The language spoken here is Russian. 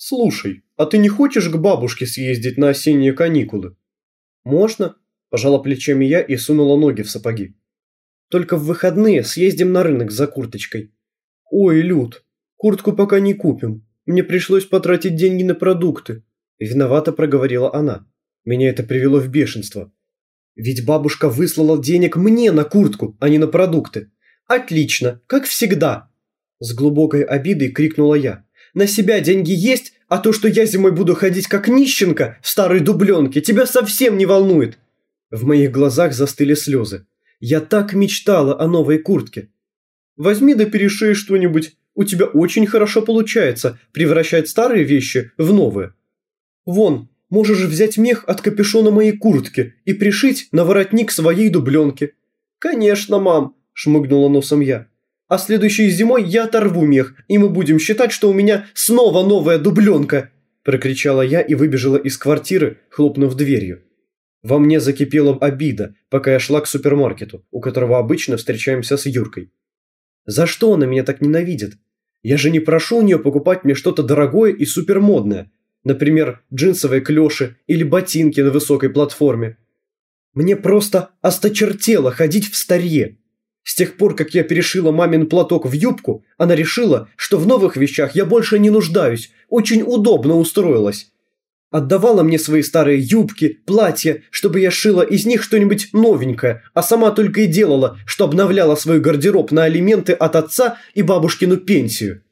«Слушай, а ты не хочешь к бабушке съездить на осенние каникулы?» «Можно», – пожала плечами я и сунула ноги в сапоги. «Только в выходные съездим на рынок за курточкой». «Ой, Люд, куртку пока не купим. Мне пришлось потратить деньги на продукты», – виновато проговорила она. Меня это привело в бешенство. Ведь бабушка выслала денег мне на куртку, а не на продукты. «Отлично, как всегда!» С глубокой обидой крикнула я. «На себя деньги есть, а то, что я зимой буду ходить как нищенка в старой дубленке, тебя совсем не волнует!» В моих глазах застыли слезы. Я так мечтала о новой куртке. «Возьми да перешей что-нибудь. У тебя очень хорошо получается превращать старые вещи в новые. Вон, можешь взять мех от капюшона моей куртки и пришить на воротник своей дубленки». «Конечно, мам!» шмыгнула носом я. А следующей зимой я оторву мех, и мы будем считать, что у меня снова новая дубленка!» Прокричала я и выбежала из квартиры, хлопнув дверью. Во мне закипела обида, пока я шла к супермаркету, у которого обычно встречаемся с Юркой. За что она меня так ненавидит? Я же не прошу у нее покупать мне что-то дорогое и супермодное. Например, джинсовые клёши или ботинки на высокой платформе. Мне просто осточертело ходить в старье. С тех пор, как я перешила мамин платок в юбку, она решила, что в новых вещах я больше не нуждаюсь, очень удобно устроилась. Отдавала мне свои старые юбки, платья, чтобы я шила из них что-нибудь новенькое, а сама только и делала, что обновляла свой гардероб на алименты от отца и бабушкину пенсию.